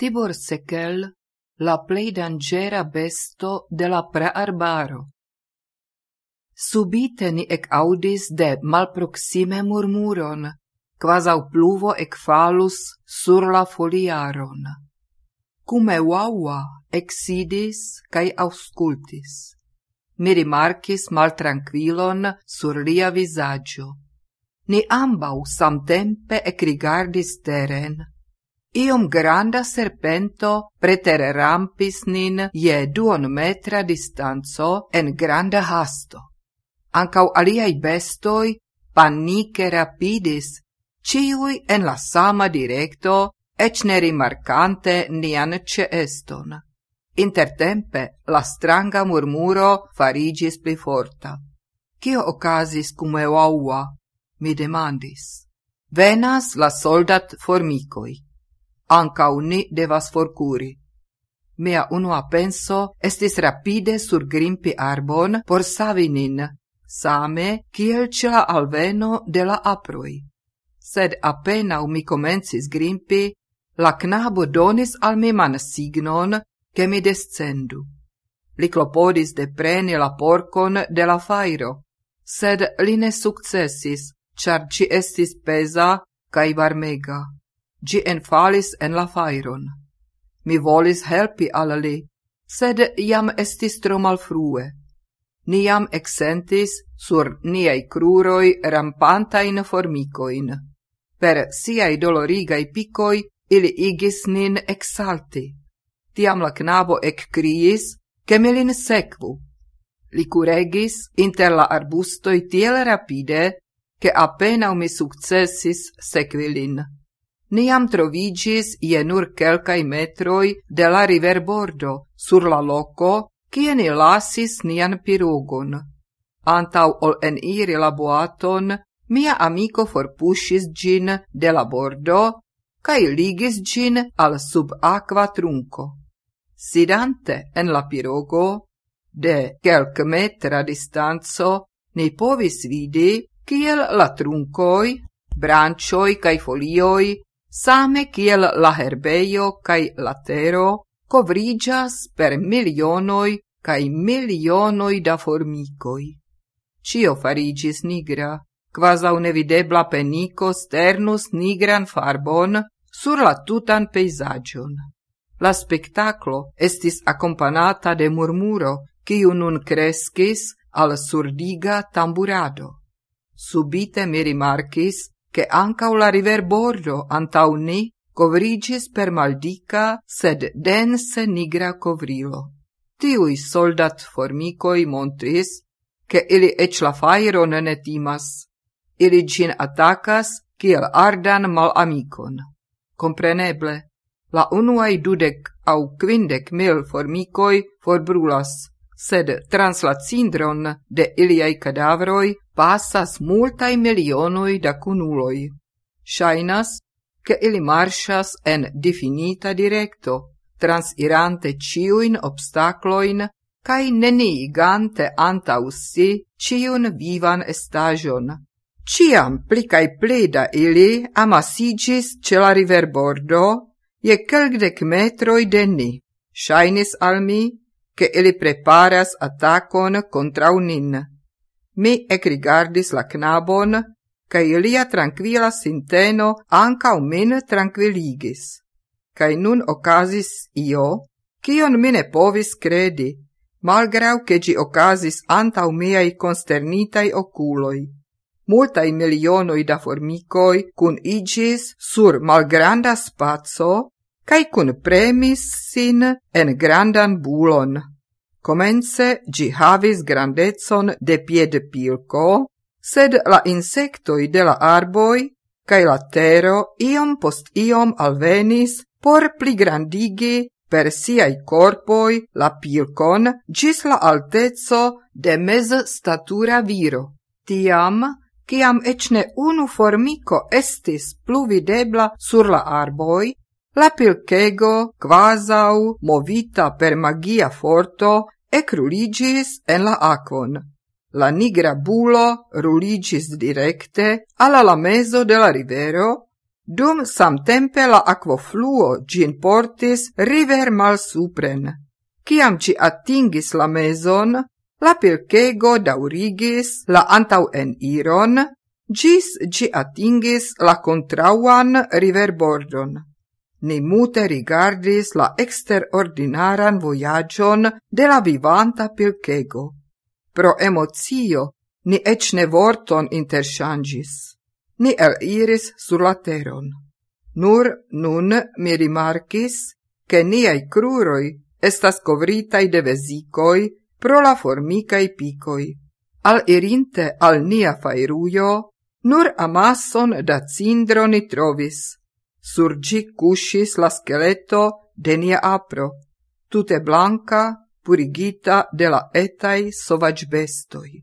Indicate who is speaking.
Speaker 1: Tibor Sekel, la plei dangera besto de la prearbaro. Subite ni ec audis de malproxime murmuron, quasau pluvo ec falus sur la foliaron. Cume uaua exidis cae auscultis. Mi rimarcis maltranquilon sur lia visaggio. Ni ambau samtempe ec rigardis teren, iom granda serpento preterrampis nin je duonmetra distanco en granda hasto. Ancau aliai bestoi panike rapidis, ciui en la sama directo, ec ne rimarcante nian ceeston. Intertempe la stranga murmuro farigis pli forta. Cio ocasis cum eua? mi demandis. Venas la soldat formicoi ancau ni devas forcuri. Mea unua penso estis rapide sur grimpi arbon por savi nin, same kiel ce la alveno de la aproi. Sed apenau mi comencis grimpi, la knabo donis al mi man signon, che mi descendu. Li clopodis de preni la porcon de la fairo, sed li ne successis, char ci estis pesa cae varmega gi enfalis en la fairon. Mi volis helpi al li, sed iam estis tro malfrue. Niam exentis sur niei cruroi rampantain formicoin. Per siai dolorigai picoi ili igis nin exalti. Tiam la knabo ec criis, che mi lin secvu. Li curegis inter la arbustoi tiel rapide, che appena mi successis sequilin niam trovigis je nur quelcae metroi de la riverbordo sur la loco kie ni lasis nian pirugun. Antau ol eniri la boaton, mia amico forpusis gin de la bordo, cae ligis gin al sub aqua trunco. Sidante en la pirogo, de quelc metra distanzo, ni povis vidi kiel la truncoi, brancioi cae folioi same kiel la herbejo kai la tero per milionoi kai milionoi da formicoi. Cio farigis nigra, quasau nevidebla penico sternus nigran farbon sur la tutan peisagion. La spectaclo estis accompagnata de murmuro, quiu nun crescis al surdiga tamburado. Subite mi rimarcis che ancau la river Borgio antau ni covrigis per maldica, sed dense nigra covrilo. Tiui soldat formicoi montris, che ili ec la fairon ne timas. Ili gin attacas, kiel ardan mal amicon. Compreneble, la unuai dudec au quindec mil formicoi forbrulas, sed trans la cindron de iliai cadavroi passas multae milionoi da cunuloi. Shainas che ili marshas en definita directo, transirante ciuin obstacloin cae neniigante antaus ciun vivan estagion. Ciam pli cae pli da ili amasigis ce la riverbordo je quelcdec metroi denni. Shainis al mi, che ili preparas attacon contra unin. Mi ecrigardis la knabon, cae ilia tranquila sinteno ancau min tranquiligis. Cae nun ocasis io, cion mine povis credi, malgrau che gi ocasis antau miei consternitai oculoi. Multai milionoi da formicoi cun igis sur malgranda spazio, cae cun premis sin en grandan bulon. Comence gi havis grandezon de pied pilco, sed la insectoi de la arboi cae la tero iom post iom alvenis por pligrandigi per siai corpoi la pilcon gis la altezzo de mez statura viro. Tiam, ciam ecne unu formico estis pluvidebla sur la arboi, La pilkego, quasau movita per magia forto, ecruligis en la aquon. La nigra bulo ruligis directe alla la meso de la rivero, dum samtempe la aquofluo gin portis river mal supren. Ciam ci attingis la meson, la pilkego daurigis la antau en iron, gis gi atingis la contrauan riverbordon ni mute rigardis la exterordinaran voyagion de la vivanta pilkego. Pro emozio ni ec ne vorton interchangis. Ni eliris sur la teron. Nur nun mi rimarcis che niai cruroi estas covritai de vesicoi pro la formicai picoi. Al irinte al nia fairujo, nur amasson da cindro ni trovis, Sur gi cuscis la skeleto de nia apro, tute blanca, purigita de la etai sovac bestoi.